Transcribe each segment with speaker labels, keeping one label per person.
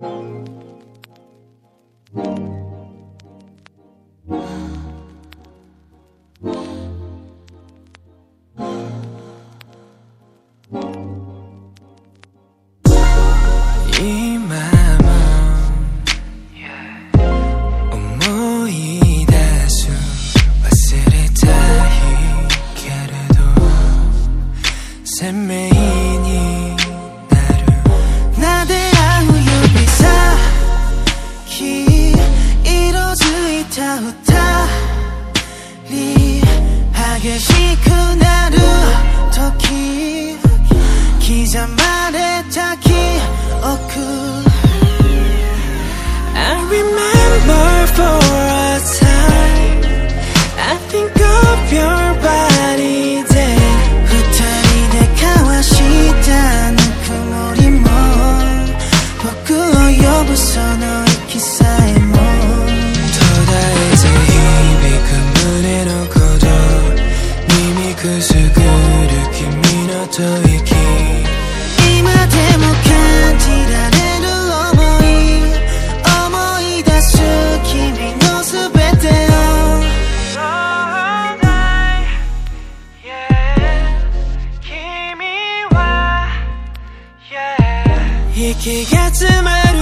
Speaker 1: 思い出す。忘れた日け鮮明激しくなる時刻まれた記憶
Speaker 2: I remember と
Speaker 1: 今でも感じられる想い思い出す君の全てを
Speaker 2: All night, yeah 君は、yeah、息が
Speaker 1: 詰まる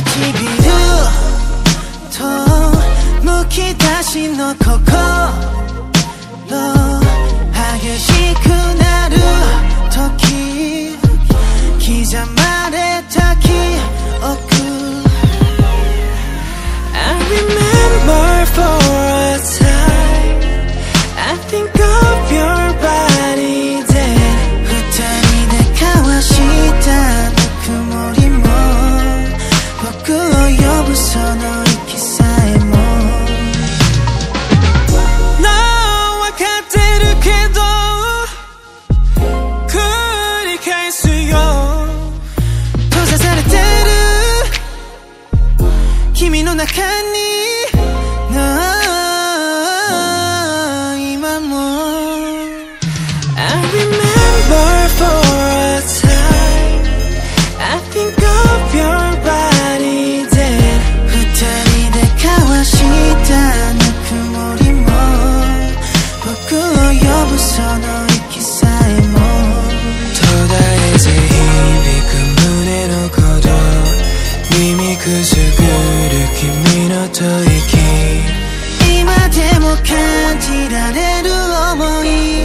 Speaker 1: 唇。き出しのここ。
Speaker 2: I
Speaker 1: can need 君の
Speaker 2: 吐息。
Speaker 1: 今でも感じられる想い。